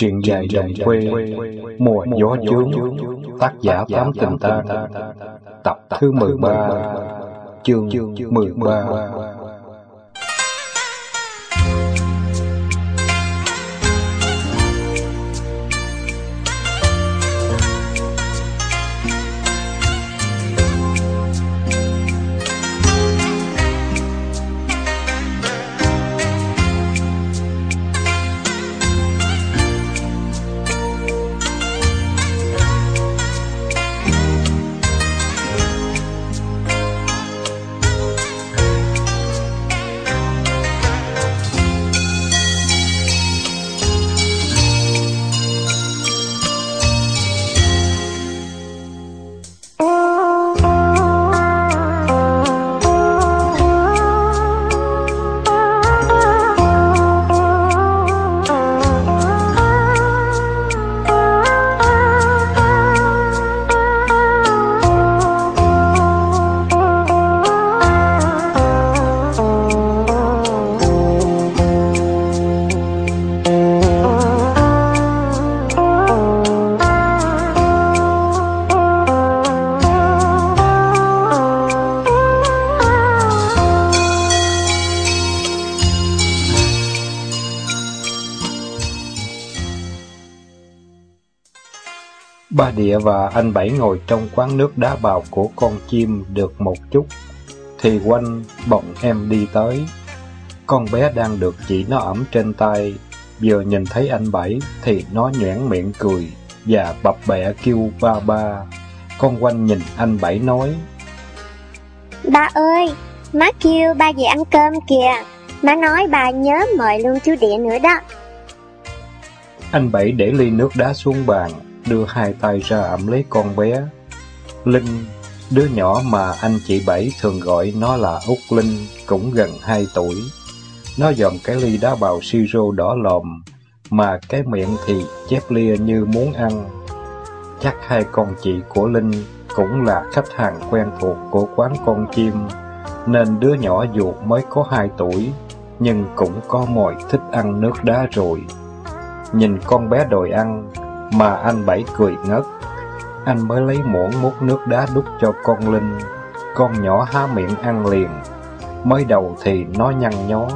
Truyện dài dòng quê, mùa gió chướng, tác giả Tám Tình ta tập thứ 13, chương 13. Địa và anh Bảy ngồi trong quán nước đá bào của con chim được một chút, thì quanh bỗng em đi tới. Con bé đang được chị nó ẩm trên tay, vừa nhìn thấy anh Bảy thì nó nhoẻn miệng cười và bập bẹ kêu ba ba. Con quanh nhìn anh Bảy nói, Ba ơi, má kêu ba về ăn cơm kìa, má nói bà nhớ mời luôn chú Địa nữa đó. Anh Bảy để ly nước đá xuống bàn, đưa hai tay ra ẩm lấy con bé. Linh, đứa nhỏ mà anh chị Bảy thường gọi nó là Út Linh, cũng gần hai tuổi. Nó dòm cái ly đá bào siro đỏ lòm, mà cái miệng thì chép lia như muốn ăn. Chắc hai con chị của Linh cũng là khách hàng quen thuộc của quán con chim, nên đứa nhỏ dù mới có hai tuổi, nhưng cũng có mồi thích ăn nước đá rồi. Nhìn con bé đòi ăn, mà anh Bảy cười ngất. Anh mới lấy muỗng múc nước đá đút cho con Linh. Con nhỏ há miệng ăn liền. Mới đầu thì nó nhăn nhó,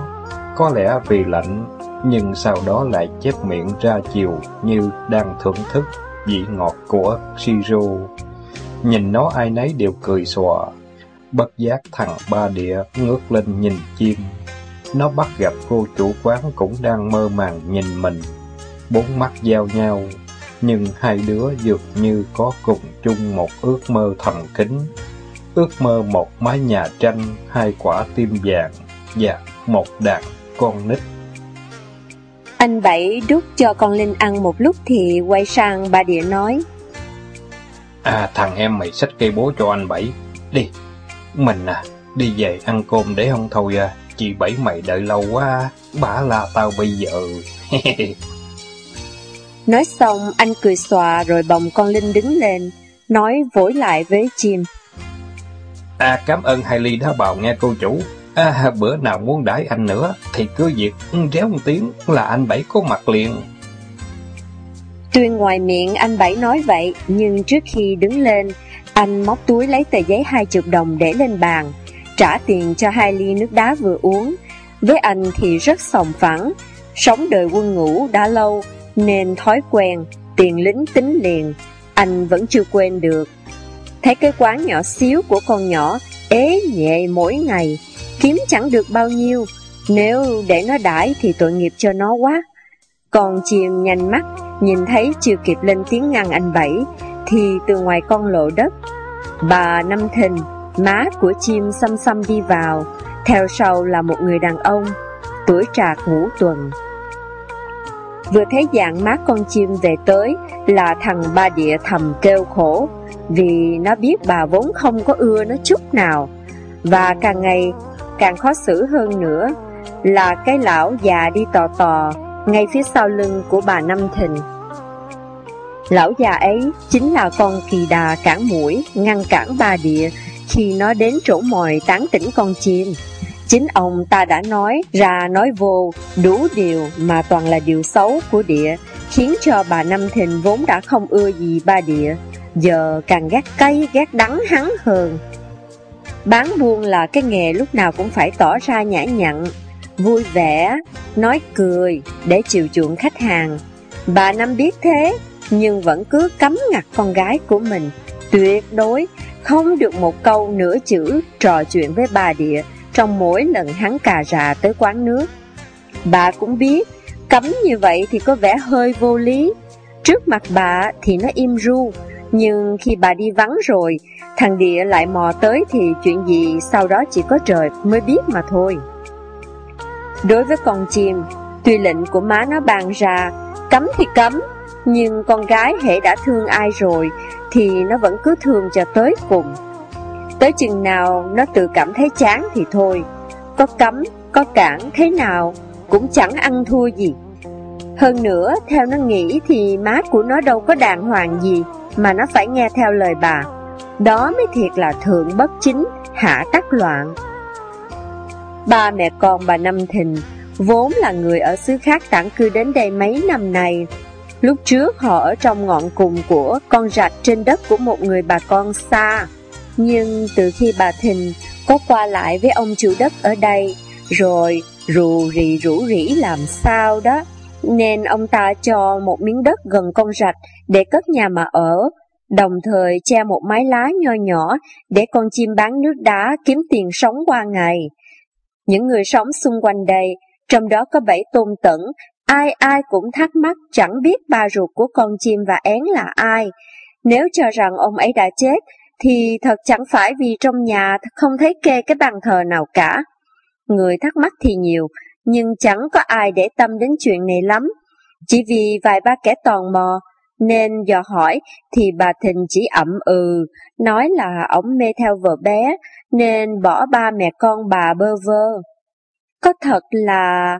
có lẽ vì lạnh, nhưng sau đó lại chép miệng ra chiều như đang thưởng thức vị ngọt của siro. Nhìn nó ai nấy đều cười xòa. Bất giác thằng ba địa ngước lên nhìn chim. Nó bắt gặp cô chủ quán cũng đang mơ màng nhìn mình. Bốn mắt giao nhau, nhưng hai đứa dường như có cùng chung một ước mơ thầm kín. Ước mơ một mái nhà tranh, hai quả tim vàng và một đàn con nít. Anh Bảy đút cho con Linh ăn một lúc thì quay sang bà Địa nói. À thằng em mày xách cây bố cho anh Bảy. Đi, mình à, đi về ăn cơm để không thôi à. Chị Bảy mày đợi lâu quá, bả là tao bây giờ. Nói xong anh cười xòa rồi bồng con Linh đứng lên, nói vội lại với chim. À cảm ơn hai ly đá bào nghe cô chủ. À bữa nào muốn đãi anh nữa thì cứ việc réo một tiếng là anh Bảy có mặt liền. Tuy ngoài miệng anh Bảy nói vậy, nhưng trước khi đứng lên, anh móc túi lấy tờ giấy hai chục đồng để lên bàn, trả tiền cho hai ly nước đá vừa uống. Với anh thì rất sòng phẳng, sống đời quân ngũ đã lâu, nên thói quen, tiền lính tính liền, anh vẫn chưa quên được. Thấy cái quán nhỏ xíu của con nhỏ ế nhẹ mỗi ngày, kiếm chẳng được bao nhiêu, nếu để nó đãi thì tội nghiệp cho nó quá. Còn chìm nhanh mắt, nhìn thấy chưa kịp lên tiếng ngăn anh Bảy, thì từ ngoài con lộ đất, bà Năm Thình, má của chim xăm xăm đi vào, theo sau là một người đàn ông, tuổi trạc ngũ tuần. Vừa thấy dạng má con chim về tới là thằng ba địa thầm kêu khổ, vì nó biết bà vốn không có ưa nó chút nào. Và càng ngày càng khó xử hơn nữa là cái lão già đi tò tò ngay phía sau lưng của bà Năm thịnh Lão già ấy chính là con kỳ đà cản mũi, ngăn cản ba địa khi nó đến chỗ mồi tán tỉnh con chim. Chính ông ta đã nói ra nói vô đủ điều mà toàn là điều xấu của địa khiến cho bà Năm Thìn vốn đã không ưa gì ba địa, giờ càng ghét cay ghét đắng hắn hơn. Bán buôn là cái nghề lúc nào cũng phải tỏ ra nhã nhặn, vui vẻ, nói cười để chiều chuộng khách hàng. Bà Năm biết thế, nhưng vẫn cứ cấm ngặt con gái của mình, tuyệt đối không được một câu nửa chữ trò chuyện với bà địa trong mỗi lần hắn cà rà tới quán nước. Bà cũng biết, cấm như vậy thì có vẻ hơi vô lý. Trước mặt bà thì nó im ru, nhưng khi bà đi vắng rồi, thằng địa lại mò tới thì chuyện gì sau đó chỉ có trời mới biết mà thôi. Đối với con chim, tuy lệnh của má nó bàn ra, cấm thì cấm, nhưng con gái hệ đã thương ai rồi thì nó vẫn cứ thương cho tới cùng. Tới chừng nào nó tự cảm thấy chán thì thôi, có cấm, có cản thế nào cũng chẳng ăn thua gì. Hơn nữa, theo nó nghĩ thì má của nó đâu có đàng hoàng gì mà nó phải nghe theo lời bà. Đó mới thiệt là thượng bất chính, hạ tắc loạn. Ba mẹ con bà Năm Thìn vốn là người ở xứ khác tản cư đến đây mấy năm nay. Lúc trước họ ở trong ngọn cùng của con rạch trên đất của một người bà con xa. Nhưng từ khi bà Thìn có qua lại với ông chủ đất ở đây, rồi rù rì rủ rỉ làm sao đó, nên ông ta cho một miếng đất gần con rạch để cất nhà mà ở, đồng thời che một mái lá nho nhỏ để con chim bán nước đá kiếm tiền sống qua ngày. Những người sống xung quanh đây, trong đó có bảy tôn tẩn, ai ai cũng thắc mắc chẳng biết ba ruột của con chim và én là ai. Nếu cho rằng ông ấy đã chết, thì thật chẳng phải vì trong nhà không thấy kê cái bàn thờ nào cả. Người thắc mắc thì nhiều, nhưng chẳng có ai để tâm đến chuyện này lắm. Chỉ vì vài ba kẻ tò mò, nên dò hỏi thì bà thình chỉ ậm ừ, nói là ổng mê theo vợ bé, nên bỏ ba mẹ con bà bơ vơ. Có thật là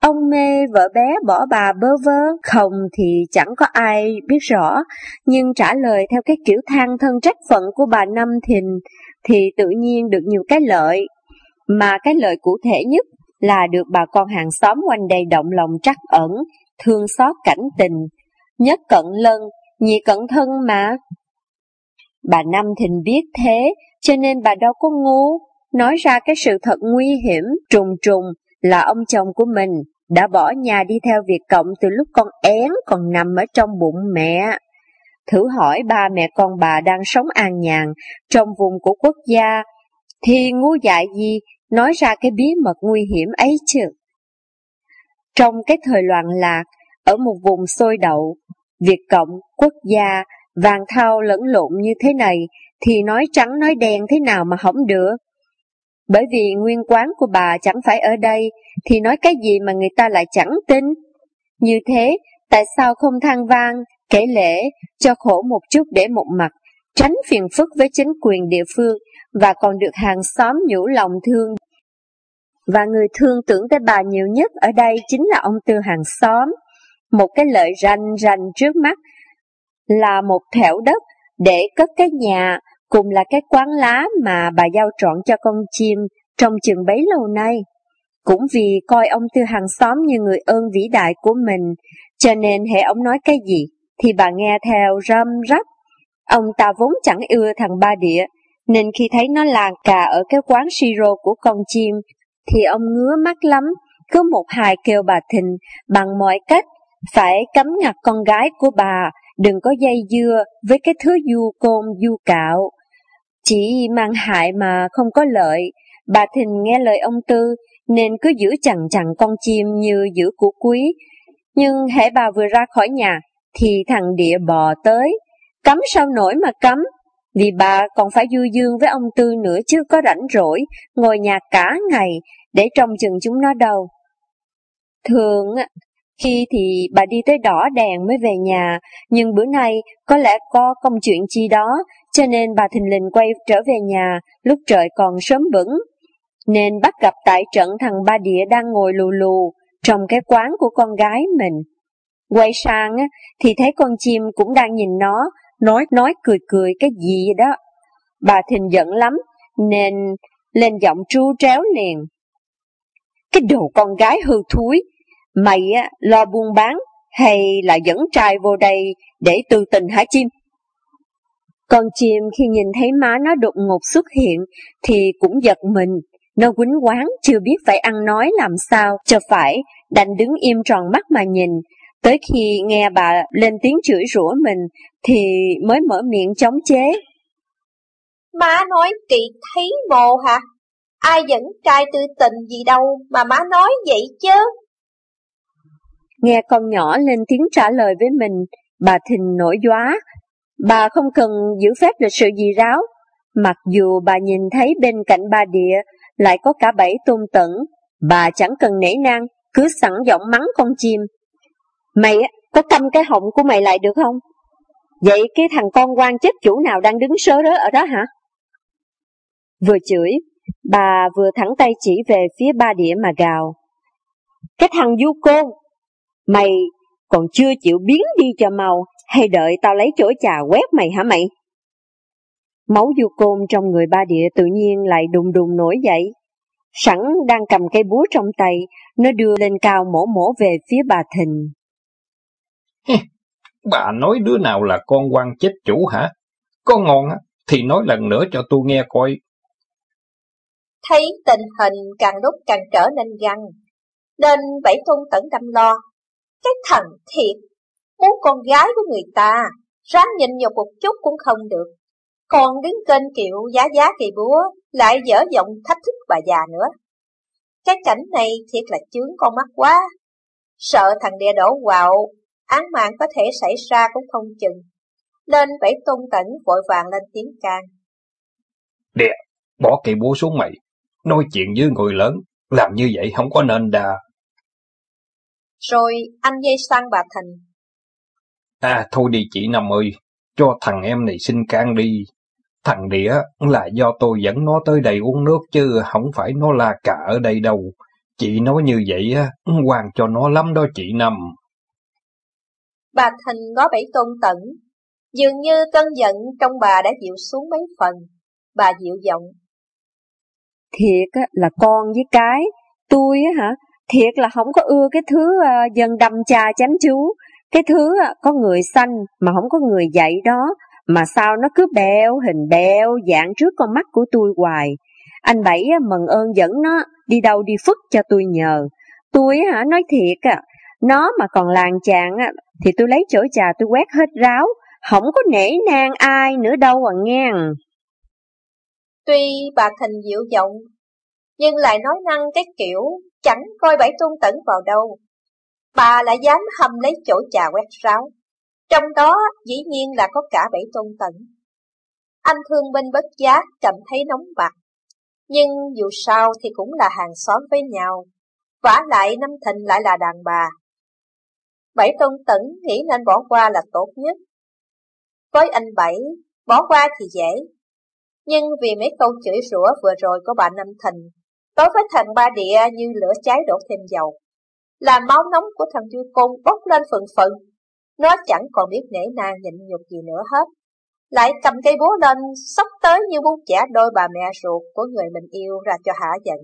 ông mê vợ bé bỏ bà bơ vơ? Không thì chẳng có ai biết rõ, nhưng trả lời theo cái kiểu than thân trách phận của bà Năm Thìn thì tự nhiên được nhiều cái lợi. Mà cái lợi cụ thể nhất là được bà con hàng xóm quanh đây động lòng trắc ẩn, thương xót cảnh tình, nhất cận lân, nhị cận thân mà. Bà Năm Thìn biết thế, cho nên bà đâu có ngu, nói ra cái sự thật nguy hiểm, trùng trùng là ông chồng của mình đã bỏ nhà đi theo việc cộng từ lúc con én còn nằm ở trong bụng mẹ. Thử hỏi ba mẹ con bà đang sống an nhàn trong vùng của quốc gia, thì ngu dại gì nói ra cái bí mật nguy hiểm ấy chứ? Trong cái thời loạn lạc, ở một vùng sôi đậu, Việt Cộng, quốc gia, vàng thao lẫn lộn như thế này, thì nói trắng nói đen thế nào mà không được. Bởi vì nguyên quán của bà chẳng phải ở đây, thì nói cái gì mà người ta lại chẳng tin. Như thế, tại sao không than vang, kể lễ, cho khổ một chút để một mặt, tránh phiền phức với chính quyền địa phương và còn được hàng xóm nhủ lòng thương. Và người thương tưởng tới bà nhiều nhất ở đây chính là ông Tư hàng xóm. Một cái lợi rành rành trước mắt là một thẻo đất để cất cái nhà cùng là cái quán lá mà bà giao trọn cho con chim trong chừng bấy lâu nay. Cũng vì coi ông Tư hàng xóm như người ơn vĩ đại của mình, cho nên hệ ông nói cái gì, thì bà nghe theo râm rắp. Ông ta vốn chẳng ưa thằng ba địa, nên khi thấy nó làng cà ở cái quán siro của con chim, thì ông ngứa mắt lắm, cứ một hài kêu bà Thình bằng mọi cách, phải cấm ngặt con gái của bà, đừng có dây dưa với cái thứ du côn du cạo. Chỉ mang hại mà không có lợi, bà Thìn nghe lời ông Tư, nên cứ giữ chằn chằn con chim như giữ của quý. Nhưng hễ bà vừa ra khỏi nhà, thì thằng địa bò tới, cấm sao nổi mà cấm, vì bà còn phải du dương với ông Tư nữa chứ có rảnh rỗi, ngồi nhà cả ngày để trông chừng chúng nó đâu. Thường, khi thì bà đi tới đỏ đèn mới về nhà, nhưng bữa nay có lẽ có công chuyện chi đó, cho nên bà thình lình quay trở về nhà lúc trời còn sớm bửng. Nên bắt gặp tại trận thằng ba địa đang ngồi lù lù trong cái quán của con gái mình. Quay sang thì thấy con chim cũng đang nhìn nó, nói nói cười cười cái gì đó. Bà thình giận lắm, nên lên giọng tru tréo liền. Cái đồ con gái hư thúi, mày á, lo buôn bán, hay là dẫn trai vô đây để tư tình hả chim? Con chim khi nhìn thấy má nó đột ngột xuất hiện thì cũng giật mình. Nó quýnh quán chưa biết phải ăn nói làm sao cho phải, đành đứng im tròn mắt mà nhìn. Tới khi nghe bà lên tiếng chửi rủa mình thì mới mở miệng chống chế. Má nói kỳ thấy mồ hả? Ai dẫn trai tư tình gì đâu mà má nói vậy chứ? Nghe con nhỏ lên tiếng trả lời với mình, bà Thình nổi gióa. Bà không cần giữ phép lịch sự gì ráo, mặc dù bà nhìn thấy bên cạnh bà địa lại có cả bảy tôn tẩn, bà chẳng cần nể nang, cứ sẵn giọng mắng con chim. Mày có câm cái họng của mày lại được không? Vậy cái thằng con quan chết chủ nào đang đứng sớ rớ ở đó hả? Vừa chửi, bà vừa thẳng tay chỉ về phía ba đĩa mà gào. Cái thằng du côn, mày còn chưa chịu biến đi cho màu hay đợi tao lấy chổi trà quét mày hả mày? Máu du côn trong người ba địa tự nhiên lại đùng đùng nổi dậy. Sẵn đang cầm cây búa trong tay, nó đưa lên cao mổ mổ về phía bà Thình. bà nói đứa nào là con quan chết chủ hả? Có ngon á, thì nói lần nữa cho tôi nghe coi. Thấy tình hình càng lúc càng trở nên găng, nên bảy tôn tẩn đâm lo. Cái thằng thiệt, muốn con gái của người ta, ráng nhìn nhục một chút cũng không được. Còn đứng kênh kiệu giá giá kỳ búa, lại dở giọng thách thức bà già nữa. Cái cảnh này thiệt là chướng con mắt quá. Sợ thằng địa đổ quạo, án mạng có thể xảy ra cũng không chừng. Nên bảy tôn tẩn vội vàng lên tiếng can. Địa, bỏ cây búa xuống mày. Nói chuyện với người lớn, làm như vậy không có nên đà. Rồi anh dây sang bà Thành. À thôi đi chị Năm ơi, cho thằng em này xin can đi. Thằng Địa là do tôi dẫn nó tới đây uống nước chứ không phải nó là cả ở đây đâu. Chị nói như vậy á, hoàng cho nó lắm đó chị Năm. Bà Thành ngó bảy tôn tẩn, dường như cơn giận trong bà đã dịu xuống mấy phần. Bà dịu giọng. Thiệt là con với cái, tôi á hả, thiệt là không có ưa cái thứ uh, dân đâm cha chánh chú, cái thứ có người xanh mà không có người dạy đó, mà sao nó cứ bèo hình bèo dạng trước con mắt của tôi hoài. Anh Bảy mừng ơn dẫn nó đi đâu đi phức cho tôi nhờ. Tôi hả nói thiệt à, nó mà còn làng chạng thì tôi lấy chổi trà tôi quét hết ráo, không có nể nang ai nữa đâu à nghe. Tuy bà Thành dịu giọng, nhưng lại nói năng cái kiểu chẳng coi bảy tôn tẩn vào đâu. Bà lại dám hầm lấy chổi trà quét ráo. Trong đó dĩ nhiên là có cả bảy tôn tận. Anh thương binh bất giác cảm thấy nóng bạc. Nhưng dù sao thì cũng là hàng xóm với nhau. vả lại năm thịnh lại là đàn bà. Bảy tôn tẩn nghĩ nên bỏ qua là tốt nhất. Với anh Bảy, bỏ qua thì dễ. Nhưng vì mấy câu chửi rủa vừa rồi của bà Năm Thịnh, đối với thằng Ba Địa như lửa cháy đổ thêm dầu là máu nóng của thằng Duy Côn bốc lên phần phận nó chẳng còn biết nể nang nhịn nhục gì nữa hết. Lại cầm cây búa lên, sóc tới như muốn chẻ đôi bà mẹ ruột của người mình yêu ra cho hả giận.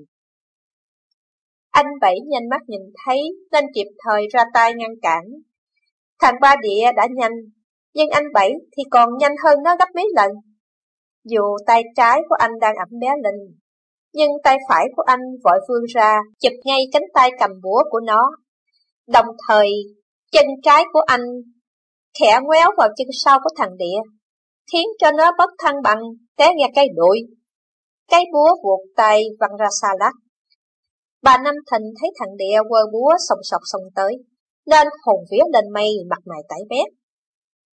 Anh Bảy nhanh mắt nhìn thấy nên kịp thời ra tay ngăn cản. Thằng Ba Địa đã nhanh, nhưng anh Bảy thì còn nhanh hơn nó gấp mấy lần. Dù tay trái của anh đang ẩm bé Linh, nhưng tay phải của anh vội vươn ra, chụp ngay cánh tay cầm búa của nó. Đồng thời Chân trái của anh khẽ ngoéo vào chân sau của thằng địa, khiến cho nó bất thăng bằng, té nghe cây đuổi. Cái búa vuột tay văng ra xa lắc. Bà Năm Thịnh thấy thằng địa quơ búa sòng sọc sòng tới, nên hồn vía lên mây mặt mày tái mét.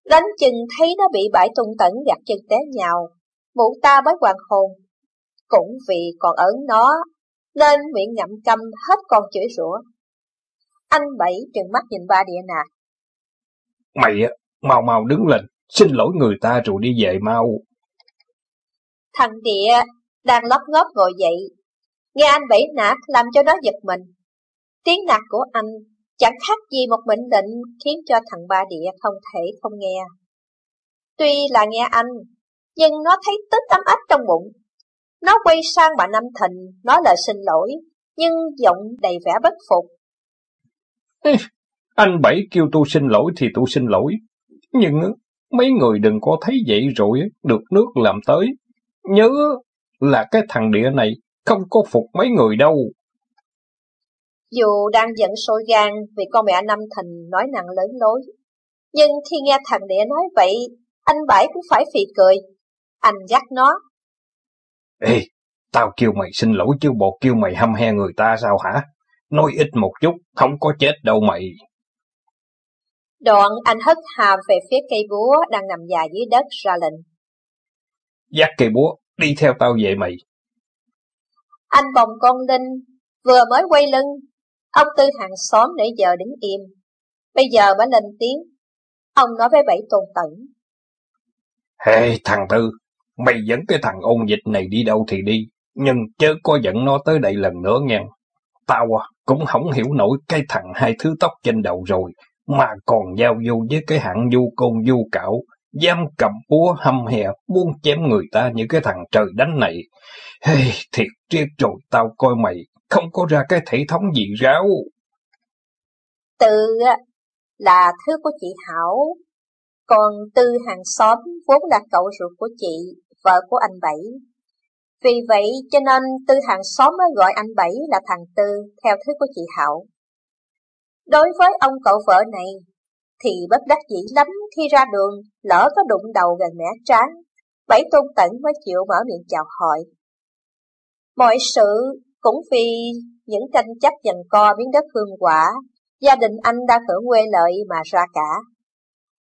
Đánh chừng thấy nó bị bãi tung tẩn gạt chân té nhào, mụ ta mới hoàng hồn. Cũng vì còn ớn nó, nên miệng ngậm câm hết con chửi rủa. Anh Bảy trừng mắt nhìn ba địa nạt. Mày á, mau mau đứng lên, xin lỗi người ta rồi đi về mau. Thằng địa đang lóp ngóp ngồi dậy, nghe anh Bảy nạt làm cho nó giật mình. Tiếng nạt của anh chẳng khác gì một mệnh lệnh khiến cho thằng ba địa không thể không nghe. Tuy là nghe anh, nhưng nó thấy tức ấm áp trong bụng. Nó quay sang bà Năm Thịnh, nói lời xin lỗi, nhưng giọng đầy vẻ bất phục. Anh Bảy kêu tôi xin lỗi thì tôi xin lỗi. Nhưng mấy người đừng có thấy vậy rồi, được nước làm tới. Nhớ là cái thằng địa này không có phục mấy người đâu. Dù đang giận sôi gan vì con mẹ Năm Thành nói nặng lớn lối, nhưng khi nghe thằng địa nói vậy, anh Bảy cũng phải phì cười. Anh dắt nó. Ê, tao kêu mày xin lỗi chứ bộ kêu mày hăm he người ta sao hả? Nói ít một chút, không có chết đâu mày. Đoạn anh hất hàm về phía cây búa đang nằm dài dưới đất ra lệnh. Dắt cây búa, đi theo tao về mày. Anh bồng con Linh, vừa mới quay lưng, ông Tư hàng xóm nãy giờ đứng im. Bây giờ mới lên tiếng, ông nói với bảy tôn tẩn. Hey thằng Tư, mày dẫn cái thằng ôn dịch này đi đâu thì đi, nhưng chớ có dẫn nó tới đây lần nữa nha. Tao à, cũng không hiểu nổi cái thằng hai thứ tóc trên đầu rồi, mà còn giao du với cái hạng du côn du cảo, giam cầm búa hâm hè, muốn chém người ta như cái thằng trời đánh này. Hey, thiệt triết rồi tao coi mày, không có ra cái thể thống gì ráo. Từ là thứ của chị Hảo, còn Tư hàng xóm vốn là cậu ruột của chị, vợ của anh Bảy. Vì vậy cho nên Tư hàng xóm mới gọi anh Bảy là thằng Tư theo thứ của chị Hảo. Đối với ông cậu vợ này, thì bất đắc dĩ lắm khi ra đường, lỡ có đụng đầu gần mẻ tráng, Bảy tôn tẩn mới chịu mở miệng chào hỏi. Mọi sự cũng vì những tranh chấp dành co miếng đất hương quả, gia đình anh đã hưởng quê lợi mà ra cả.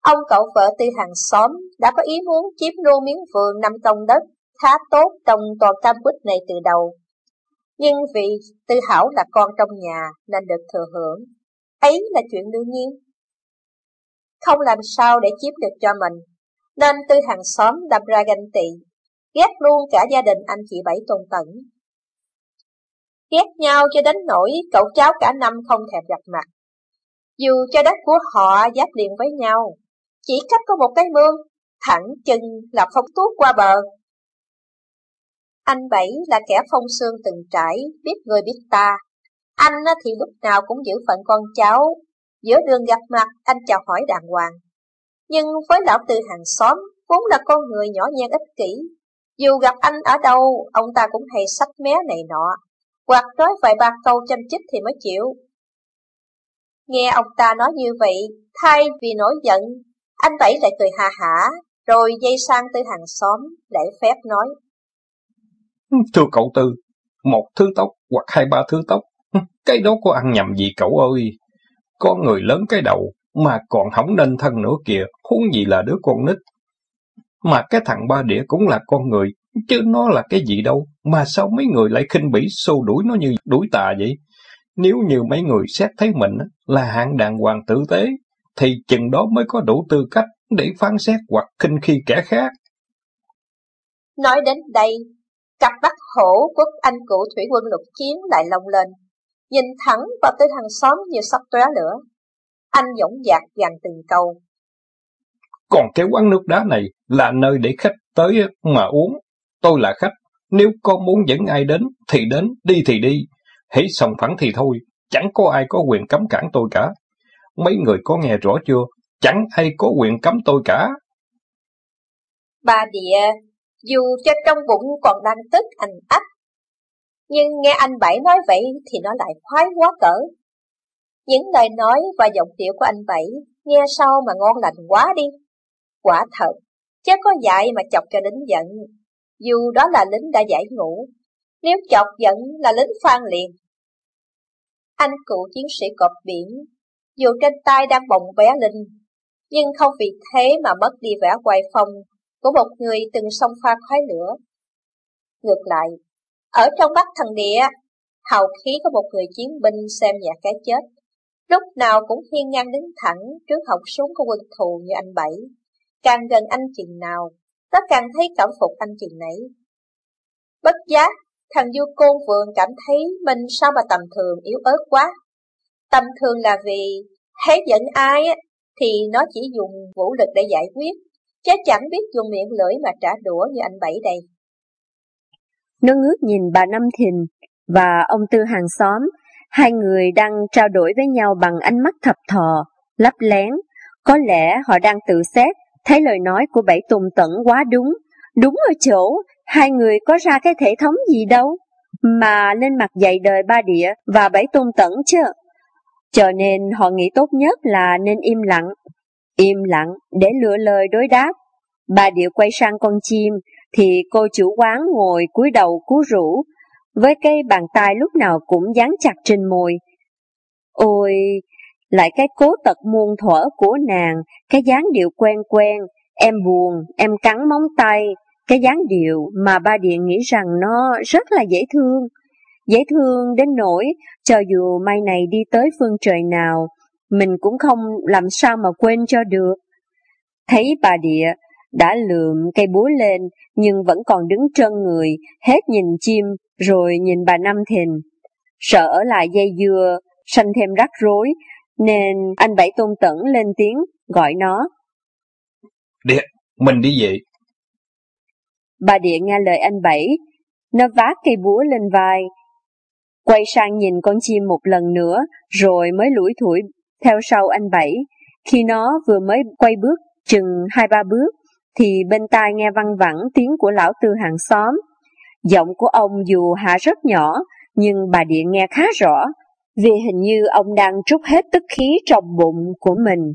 Ông cậu vợ tư hàng xóm đã có ý muốn chiếm luôn miếng vườn nằm công đất khá tốt trong toàn cam quýt này từ đầu. Nhưng vì Tư Hảo là con trong nhà nên được thừa hưởng, ấy là chuyện đương nhiên. Không làm sao để chiếm được cho mình, nên Tư hàng xóm đâm ra ganh tị, ghét luôn cả gia đình anh chị Bảy Tôn Tẩn. Ghét nhau cho đến nỗi cậu cháu cả năm không thèm gặp mặt. Dù cho đất của họ giáp liền với nhau, chỉ cách có một cái mương, thẳng chân là phóng tuốt qua bờ. Anh Bảy là kẻ phong sương từng trải, biết người biết ta. Anh thì lúc nào cũng giữ phận con cháu. Giữa đường gặp mặt, anh chào hỏi đàng hoàng. Nhưng với lão từ hàng xóm, vốn là con người nhỏ nhen ích kỷ. Dù gặp anh ở đâu, ông ta cũng hay sách mé này nọ, hoặc nói vài ba câu chăm chích thì mới chịu. Nghe ông ta nói như vậy, thay vì nổi giận, anh Bảy lại cười hà hả, rồi dây sang tư hàng xóm, để phép nói. Thưa cậu Tư, một thứ tóc hoặc hai ba thứ tóc, cái đó có ăn nhầm gì cậu ơi. Có người lớn cái đầu, mà còn hỏng nên thân nữa kìa, huống gì là đứa con nít. Mà cái thằng ba đĩa cũng là con người, chứ nó là cái gì đâu, mà sao mấy người lại khinh bỉ xô đuổi nó như đuổi tà vậy? Nếu như mấy người xét thấy mình là hạng đàng hoàng tử tế, thì chừng đó mới có đủ tư cách để phán xét hoặc khinh khi kẻ khác. Nói đến đây, cặp bắt hổ quốc anh cựu thủy quân lục chiến lại lông lên, nhìn thẳng vào tới hàng xóm như sắp tóe lửa. Anh dõng dạc dàn từng câu. Còn cái quán nước đá này là nơi để khách tới mà uống. Tôi là khách, nếu con muốn dẫn ai đến thì đến, đi thì đi. Hãy sòng phẳng thì thôi, chẳng có ai có quyền cấm cản tôi cả. Mấy người có nghe rõ chưa? Chẳng ai có quyền cấm tôi cả. ba địa, dù cho trong bụng còn đang tức anh ách, nhưng nghe anh Bảy nói vậy thì nó lại khoái quá cỡ. Những lời nói và giọng điệu của anh Bảy nghe sau mà ngon lành quá đi. Quả thật, chứ có dạy mà chọc cho lính giận. Dù đó là lính đã giải ngũ, nếu chọc giận là lính phan liền. Anh cựu chiến sĩ cọp biển dù trên tay đang bồng bé linh, nhưng không vì thế mà mất đi vẻ hoài phong của một người từng sông pha khói lửa. Ngược lại, ở trong mắt thần địa, hào khí của một người chiến binh xem nhẹ cái chết, lúc nào cũng hiên ngang đứng thẳng trước họng súng của quân thù như anh Bảy. Càng gần anh chừng nào, nó càng thấy cảm phục anh chừng nấy. Bất giác, thằng du côn vườn cảm thấy mình sao mà tầm thường yếu ớt quá. Tâm thương là vì hết giận ai thì nó chỉ dùng vũ lực để giải quyết, chứ chẳng biết dùng miệng lưỡi mà trả đũa như anh Bảy đây. Nó ngước nhìn bà Năm Thìn và ông Tư hàng xóm, Hai người đang trao đổi với nhau bằng ánh mắt thập thò, lấp lén. Có lẽ họ đang tự xét, thấy lời nói của bảy tùng tẩn quá đúng. Đúng ở chỗ, hai người có ra cái thể thống gì đâu, mà lên mặt dạy đời ba địa và bảy tùng tẩn chứ. Cho nên họ nghĩ tốt nhất là nên im lặng. Im lặng để lựa lời đối đáp. Bà điệu quay sang con chim, thì cô chủ quán ngồi cúi đầu cú rũ, với cái bàn tay lúc nào cũng dán chặt trên môi. Ôi, lại cái cố tật muôn thuở của nàng, cái dáng điệu quen quen, em buồn, em cắn móng tay, cái dáng điệu mà ba điện nghĩ rằng nó rất là dễ thương. Dễ thương đến nỗi, cho dù mai này đi tới phương trời nào, mình cũng không làm sao mà quên cho được. Thấy bà địa đã lượm cây búa lên, nhưng vẫn còn đứng trân người, hết nhìn chim, rồi nhìn bà Năm Thìn. Sợ ở lại dây dưa, sanh thêm rắc rối, nên anh Bảy Tôn Tẩn lên tiếng, gọi nó. Địa, mình đi vậy. Bà Địa nghe lời anh Bảy, nó vác cây búa lên vai, quay sang nhìn con chim một lần nữa, rồi mới lủi thủi theo sau anh Bảy. Khi nó vừa mới quay bước chừng hai ba bước, thì bên tai nghe văng vẳng tiếng của lão tư hàng xóm. Giọng của ông dù hạ rất nhỏ, nhưng bà Địa nghe khá rõ, vì hình như ông đang trút hết tức khí trong bụng của mình.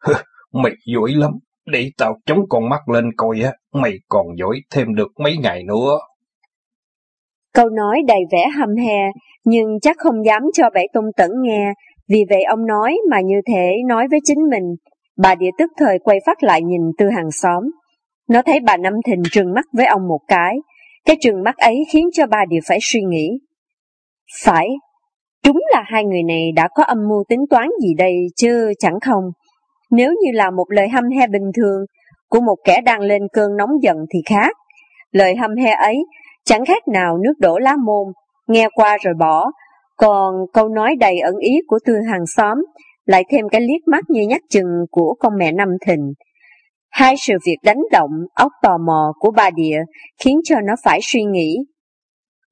Mày giỏi lắm, để tao chống con mắt lên coi á, mày còn giỏi thêm được mấy ngày nữa. Câu nói đầy vẻ hầm hè, nhưng chắc không dám cho bảy tôn tẩn nghe, vì vậy ông nói mà như thế nói với chính mình. Bà địa tức thời quay phát lại nhìn tư hàng xóm. Nó thấy bà Năm Thìn trừng mắt với ông một cái. Cái trừng mắt ấy khiến cho bà địa phải suy nghĩ. Phải, đúng là hai người này đã có âm mưu tính toán gì đây chứ chẳng không. Nếu như là một lời hăm he bình thường của một kẻ đang lên cơn nóng giận thì khác. Lời hăm he ấy chẳng khác nào nước đổ lá môn, nghe qua rồi bỏ. Còn câu nói đầy ẩn ý của tư hàng xóm lại thêm cái liếc mắt như nhắc chừng của con mẹ năm thình. Hai sự việc đánh động óc tò mò của bà địa khiến cho nó phải suy nghĩ.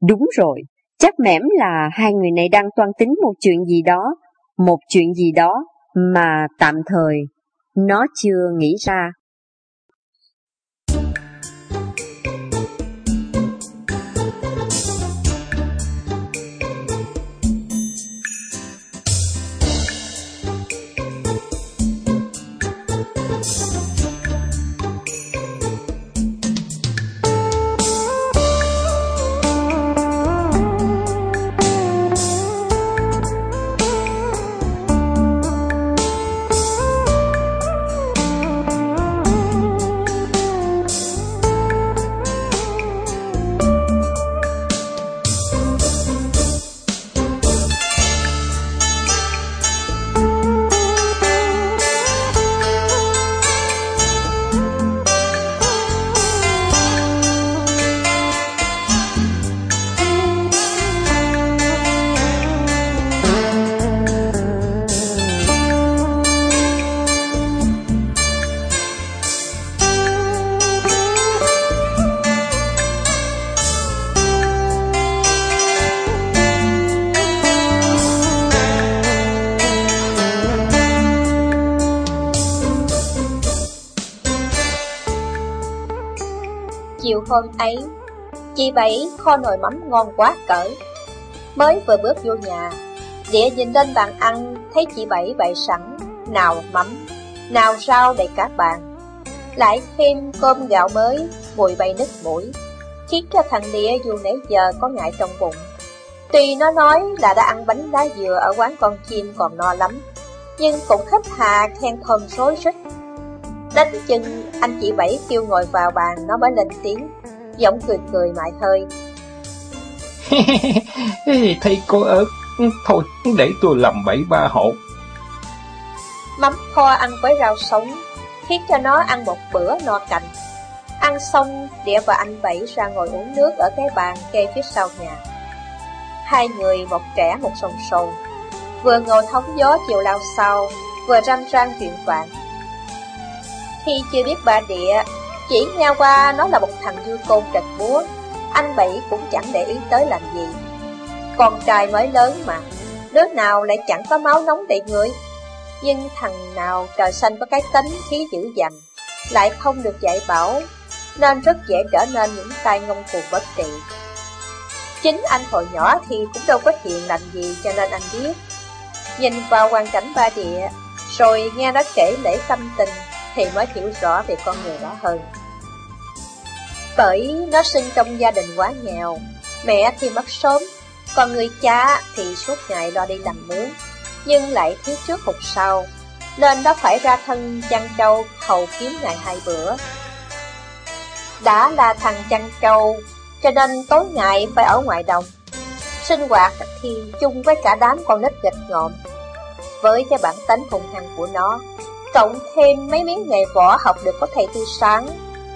Đúng rồi, chắc mẻm là hai người này đang toan tính một chuyện gì đó, một chuyện gì đó mà tạm thời nó chưa nghĩ ra. Chiều hôm ấy, chị Bảy kho nồi mắm ngon quá cỡ. Mới vừa bước vô nhà, Địa nhìn lên bàn ăn, thấy chị Bảy bày sẵn, nào mắm, nào rau đầy cả bàn. Lại thêm cơm gạo mới, mùi bay nứt mũi, khiến cho thằng Địa dù nãy giờ có ngại trong bụng. Tuy nó nói là đã ăn bánh lá dừa ở quán con chim còn no lắm, nhưng cũng khách hạ khen thơm xối rít Đánh chân, anh chị Bảy kêu ngồi vào bàn, nó mới lên tiếng, giọng cười cười mại hơi. Thầy cô ớt, thôi để tôi làm bảy ba hộp. Mắm kho ăn với rau sống, khiến cho nó ăn một bữa no cành. Ăn xong, Địa và anh Bảy ra ngồi uống nước ở cái bàn kê phía sau nhà. Hai người, một trẻ một sồng sồn, vừa ngồi thống gió chiều lao sau, vừa răm rang chuyện vạn khi chưa biết ba địa, chỉ nghe qua nó là một thằng dư côn trạch búa, anh Bảy cũng chẳng để ý tới làm gì. Con trai mới lớn mà, đứa nào lại chẳng có máu nóng đầy người. Nhưng thằng nào trời xanh có cái tính khí dữ dằn, lại không được dạy bảo, nên rất dễ trở nên những tai ngông cuồng bất trị. Chính anh hồi nhỏ thì cũng đâu có hiện làm gì cho nên anh biết. Nhìn vào hoàn cảnh ba địa, rồi nghe nó kể lễ tâm tình thì mới hiểu rõ về con người đó hơn. Bởi nó sinh trong gia đình quá nghèo, mẹ thì mất sớm, còn người cha thì suốt ngày lo đi làm mướn, nhưng lại thiếu trước hụt sau, nên nó phải ra thân chăn trâu hầu kiếm ngày hai bữa. Đã là thằng chăn trâu, cho nên tối ngày phải ở ngoài đồng. Sinh hoạt thì chung với cả đám con nít nghịch ngợm. Với cái bản tính hung hăng của nó, cộng thêm mấy miếng nghề võ học được có thầy tư sáng,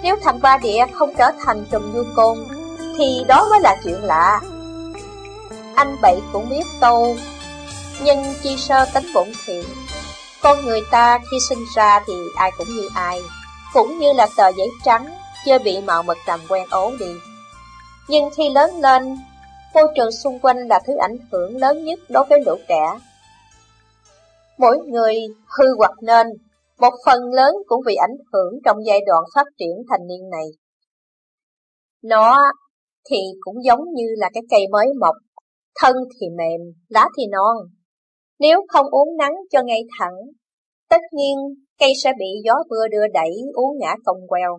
nếu thằng ba địa không trở thành trùm du côn, thì đó mới là chuyện lạ. Anh Bảy cũng biết câu, nhưng chi sơ tính bổn thiện. Con người ta khi sinh ra thì ai cũng như ai, cũng như là tờ giấy trắng, chưa bị mạo mực làm quen ố đi. Nhưng khi lớn lên, môi trường xung quanh là thứ ảnh hưởng lớn nhất đối với lũ trẻ. Mỗi người hư hoặc nên, một phần lớn cũng bị ảnh hưởng trong giai đoạn phát triển thành niên này. Nó thì cũng giống như là cái cây mới mọc, thân thì mềm, lá thì non. Nếu không uống nắng cho ngay thẳng, tất nhiên cây sẽ bị gió mưa đưa đẩy uống ngã cong queo.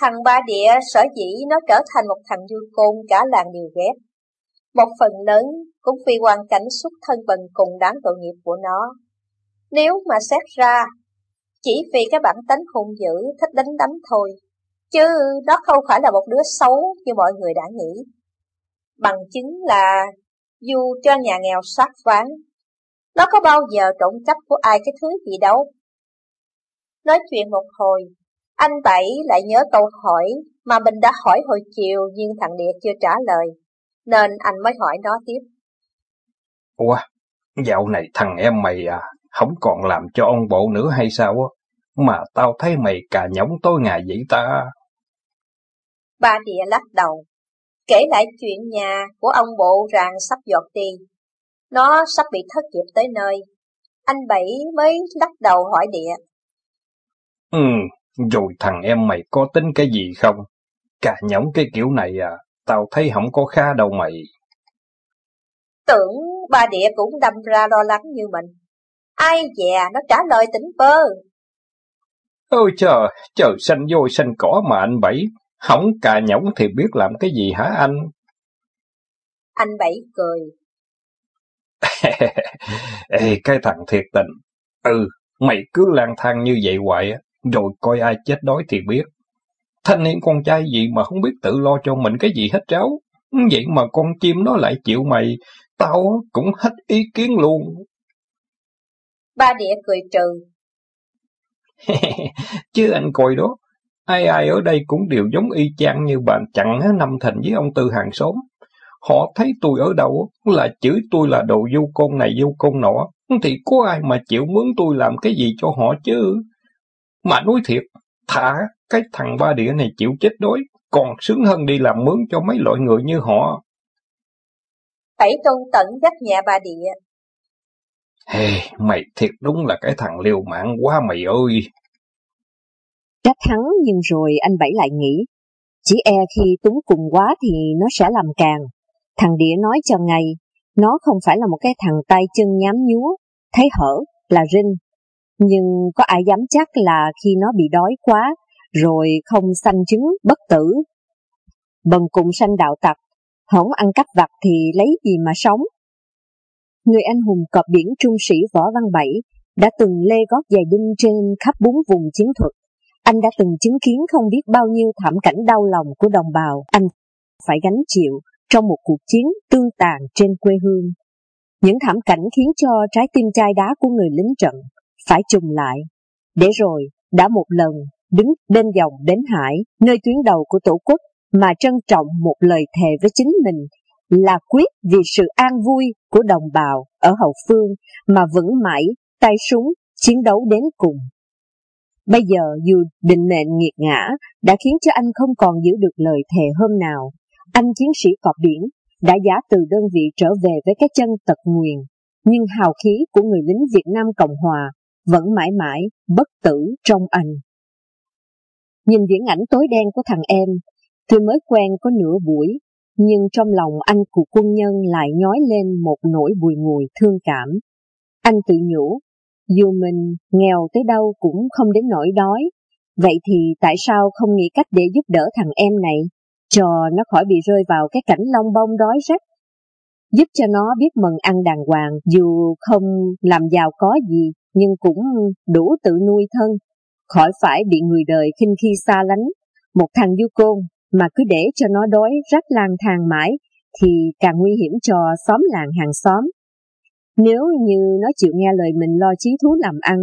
Thằng ba địa sở dĩ nó trở thành một thằng du côn cả làng đều ghét. Một phần lớn cũng vì hoàn cảnh xuất thân bần cùng đáng tội nghiệp của nó. Nếu mà xét ra, chỉ vì cái bản tính hung dữ thích đánh đấm thôi, chứ đó không phải là một đứa xấu như mọi người đã nghĩ. Bằng chứng là dù cho nhà nghèo sát ván, nó có bao giờ trộm cắp của ai cái thứ gì đâu. Nói chuyện một hồi, anh Bảy lại nhớ câu hỏi mà mình đã hỏi hồi chiều nhưng thằng Địa chưa trả lời, nên anh mới hỏi nó tiếp. Ủa, dạo này thằng em mày à, không còn làm cho ông bộ nữa hay sao á? Mà tao thấy mày cà nhõng tối ngày vậy ta. Ba Địa lắc đầu, kể lại chuyện nhà của ông bộ rằng sắp giọt đi. Nó sắp bị thất nghiệp tới nơi. Anh Bảy mới lắc đầu hỏi Địa. Ừ, rồi thằng em mày có tính cái gì không? Cà nhõng cái kiểu này à, tao thấy không có khá đâu mày. Tưởng ba địa cũng đâm ra lo lắng như mình. Ai dè nó trả lời tỉnh bơ. Ôi trời, trời xanh vôi xanh cỏ mà anh Bảy, không cà nhõng thì biết làm cái gì hả anh? Anh Bảy cười. Ê, cái thằng thiệt tình. Ừ, mày cứ lang thang như vậy hoài rồi coi ai chết đói thì biết. Thanh niên con trai gì mà không biết tự lo cho mình cái gì hết cháu. Vậy mà con chim nó lại chịu mày, tao cũng hết ý kiến luôn. Ba địa cười trừ. Chứ anh coi đó, ai ai ở đây cũng đều giống y chang như bạn chặn năm thành với ông Tư hàng xóm. Họ thấy tôi ở đâu là chửi tôi là đồ du con này du con nọ, thì có ai mà chịu mướn tôi làm cái gì cho họ chứ. Mà nói thiệt, thả cái thằng ba địa này chịu chết đói, còn sướng hơn đi làm mướn cho mấy loại người như họ. Bảy tôn tận dắt nhẹ ba địa. Hey, mày thiệt đúng là cái thằng liều mạng quá mày ơi. Trách hắn nhưng rồi anh Bảy lại nghĩ, chỉ e khi túng cùng quá thì nó sẽ làm càng. Thằng đĩa nói cho ngay, nó không phải là một cái thằng tay chân nhám nhúa, thấy hở là rinh. Nhưng có ai dám chắc là khi nó bị đói quá, rồi không sanh chứng bất tử. Bần cùng sanh đạo tặc, không ăn cắp vặt thì lấy gì mà sống. Người anh hùng cọp biển trung sĩ Võ Văn Bảy đã từng lê gót giày đinh trên khắp bốn vùng chiến thuật. Anh đã từng chứng kiến không biết bao nhiêu thảm cảnh đau lòng của đồng bào anh phải gánh chịu trong một cuộc chiến tương tàn trên quê hương. Những thảm cảnh khiến cho trái tim chai đá của người lính trận phải trùng lại. Để rồi, đã một lần đứng bên dòng đến hải, nơi tuyến đầu của tổ quốc mà trân trọng một lời thề với chính mình là quyết vì sự an vui của đồng bào ở hậu phương mà vững mãi tay súng chiến đấu đến cùng. Bây giờ dù định mệnh nghiệt ngã đã khiến cho anh không còn giữ được lời thề hôm nào, anh chiến sĩ cọp biển đã giả từ đơn vị trở về với cái chân tật nguyền, nhưng hào khí của người lính Việt Nam Cộng Hòa vẫn mãi mãi bất tử trong anh. Nhìn viễn ảnh tối đen của thằng em, tôi mới quen có nửa buổi, nhưng trong lòng anh của quân nhân lại nhói lên một nỗi bùi ngùi thương cảm. Anh tự nhủ, dù mình nghèo tới đâu cũng không đến nỗi đói, vậy thì tại sao không nghĩ cách để giúp đỡ thằng em này, cho nó khỏi bị rơi vào cái cảnh long bông đói rách giúp cho nó biết mừng ăn đàng hoàng dù không làm giàu có gì nhưng cũng đủ tự nuôi thân, khỏi phải bị người đời khinh khi xa lánh. Một thằng du côn mà cứ để cho nó đói rách lang thang mãi thì càng nguy hiểm cho xóm làng hàng xóm. Nếu như nó chịu nghe lời mình lo chí thú làm ăn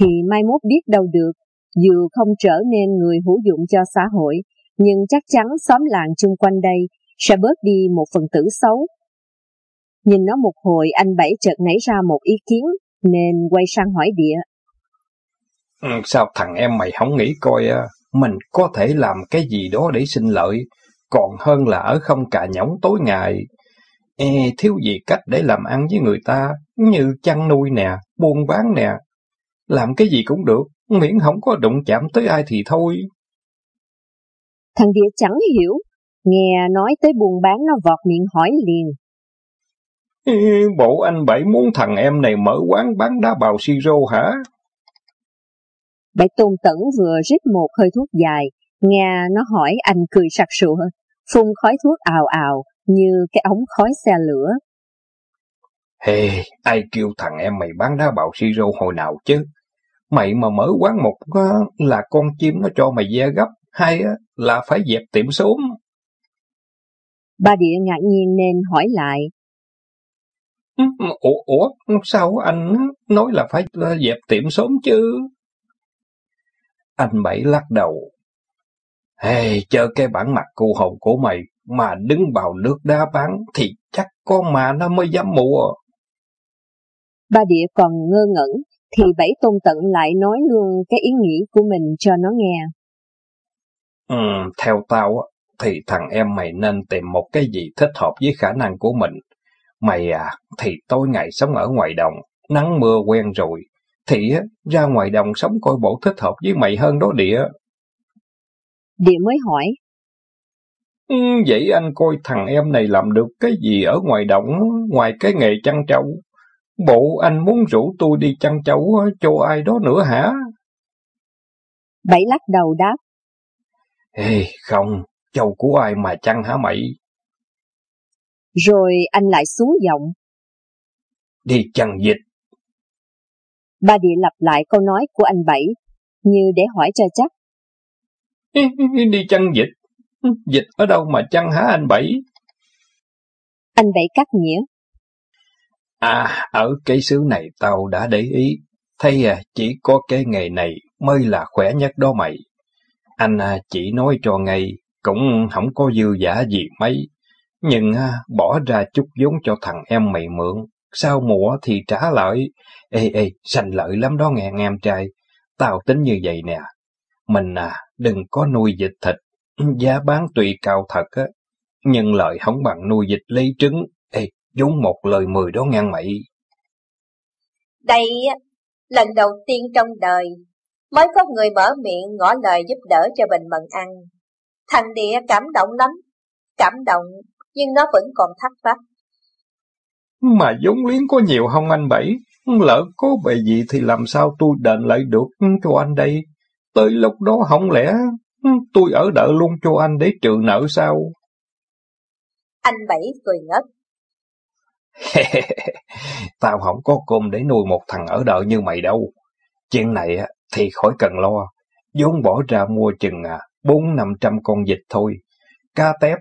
thì mai mốt biết đâu được, dù không trở nên người hữu dụng cho xã hội, nhưng chắc chắn xóm làng chung quanh đây sẽ bớt đi một phần tử xấu. Nhìn nó một hồi anh Bảy chợt nảy ra một ý kiến nên quay sang hỏi địa. Ừ, sao thằng em mày không nghĩ coi mình có thể làm cái gì đó để sinh lợi, còn hơn là ở không cà nhõng tối ngày. Ê, thiếu gì cách để làm ăn với người ta, như chăn nuôi nè, buôn bán nè. Làm cái gì cũng được, miễn không có đụng chạm tới ai thì thôi. Thằng Địa chẳng hiểu, nghe nói tới buôn bán nó vọt miệng hỏi liền. Bộ anh Bảy muốn thằng em này mở quán bán đá bào siro hả? Bảy tôn tẩn vừa rít một hơi thuốc dài, nghe nó hỏi anh cười sặc sụa, phun khói thuốc ào ào như cái ống khói xe lửa. Hey, ai kêu thằng em mày bán đá bào siro hồi nào chứ? Mày mà mở quán một là con chim nó cho mày da gấp, hay là phải dẹp tiệm sớm. Ba địa ngạc nhiên nên hỏi lại. Ủa, ủa, sao anh nói là phải dẹp tiệm sớm chứ? Anh Bảy lắc đầu. Hey, chờ cái bản mặt cô hồn của mày mà đứng vào nước đá bán thì chắc con mà nó mới dám mua. Ba địa còn ngơ ngẩn thì Bảy Tôn Tận lại nói luôn cái ý nghĩ của mình cho nó nghe. Ừ, theo tao thì thằng em mày nên tìm một cái gì thích hợp với khả năng của mình. Mày à, thì tối ngày sống ở ngoài đồng, nắng mưa quen rồi, thì ra ngoài đồng sống coi bộ thích hợp với mày hơn đó địa. Địa mới hỏi. Ừ, vậy anh coi thằng em này làm được cái gì ở ngoài đồng, ngoài cái nghề chăn trâu? Bộ anh muốn rủ tôi đi chăn trâu cho ai đó nữa hả? Bảy lắc đầu đáp. Ê, không, trâu của ai mà chăn hả mày? Rồi anh lại xuống giọng. Đi chăn dịch. Ba địa lặp lại câu nói của anh Bảy, như để hỏi cho chắc. Đi chăn dịch? Dịch ở đâu mà chăn hả anh Bảy? Anh Bảy cắt nghĩa. À, ở cái xứ này tao đã để ý, thấy à, chỉ có cái nghề này mới là khỏe nhất đó mày. Anh à, chỉ nói cho ngay, cũng không có dư giả gì mấy, nhưng à, bỏ ra chút vốn cho thằng em mày mượn, sau mùa thì trả lợi, Ê ê, sành lợi lắm đó nghe em trai, tao tính như vậy nè. Mình à, đừng có nuôi dịch thịt, giá bán tùy cao thật á, nhưng lợi không bằng nuôi dịch lấy trứng. Ê, vốn một lời mười đó ngang mày. Đây lần đầu tiên trong đời mới có người mở miệng ngỏ lời giúp đỡ cho Bình Mận ăn. Thằng Địa cảm động lắm, cảm động nhưng nó vẫn còn thắc mắc. Mà vốn liếng có nhiều không anh Bảy? Lỡ có bề gì thì làm sao tôi đền lại được cho anh đây? Tới lúc đó không lẽ tôi ở đợi luôn cho anh để trừ nợ sao? Anh Bảy cười ngất. Tao không có cơm để nuôi một thằng ở đợi như mày đâu. Chuyện này thì khỏi cần lo. vốn bỏ ra mua chừng à bốn năm trăm con vịt thôi. Cá tép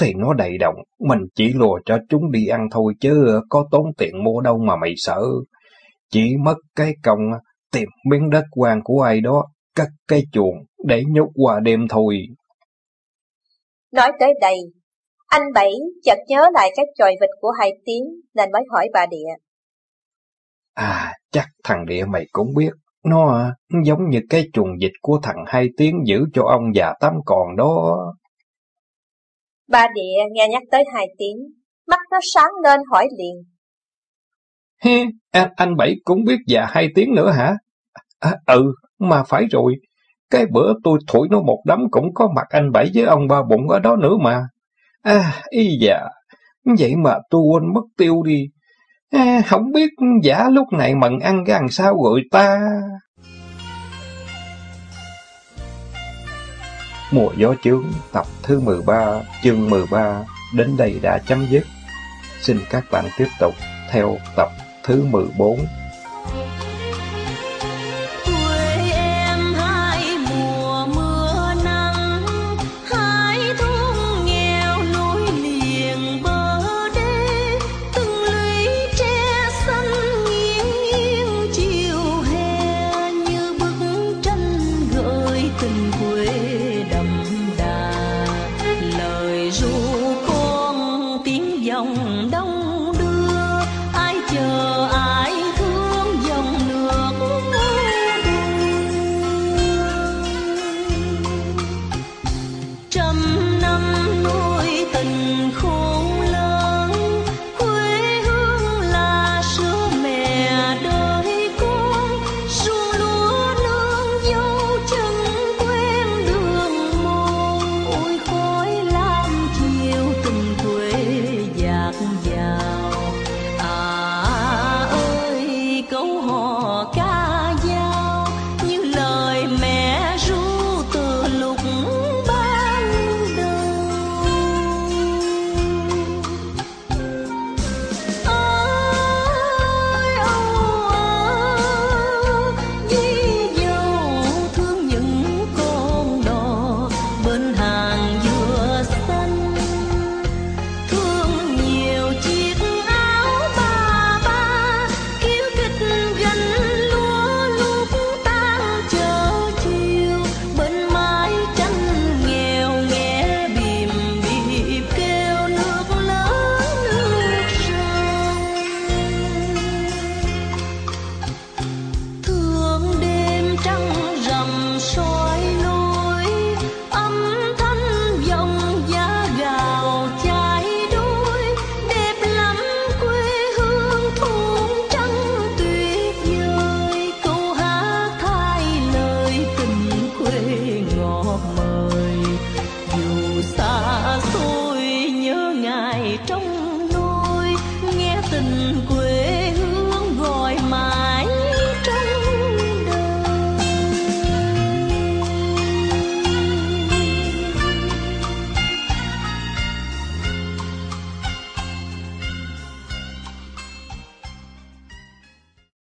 thì nó đầy đồng, mình chỉ lùa cho chúng đi ăn thôi chứ có tốn tiền mua đâu mà mày sợ. Chỉ mất cái công tìm miếng đất quan của ai đó, cắt cái chuồng để nhốt qua đêm thôi. Nói tới đây, anh Bảy chợt nhớ lại cái tròi vịt của hai tiếng nên mới hỏi bà Địa. À, chắc thằng Địa mày cũng biết, nó giống như cái chuồng vịt của thằng hai tiếng giữ cho ông già tám còn đó ba Địa nghe nhắc tới hai tiếng, mắt nó sáng lên hỏi liền. He, anh, à, anh Bảy cũng biết già hai tiếng nữa hả? À, ừ, mà phải rồi. Cái bữa tôi thổi nó một đấm cũng có mặt anh Bảy với ông ba bụng ở đó nữa mà. À, y dạ, vậy mà tôi quên mất tiêu đi. À, không biết giả lúc này mần ăn cái ăn sao rồi ta. Mùa gió chướng tập thứ 13, chương 13 đến đây đã chấm dứt. Xin các bạn tiếp tục theo tập thứ 14